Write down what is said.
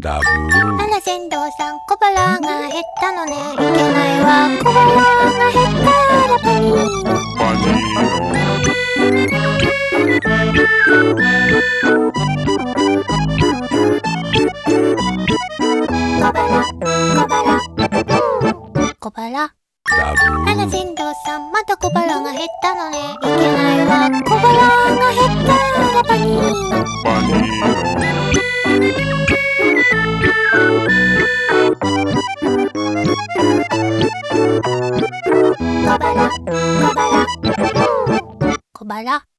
ラブ。あら、仙道さん、小腹が減ったのね。いけないわ。小腹が減ったらパニーノ。パニーノ。小、あら、仙道さん、また小腹。が減ったのね。いけないわ。小腹。が減ったらパニーノ。パニー。小腹小腹小腹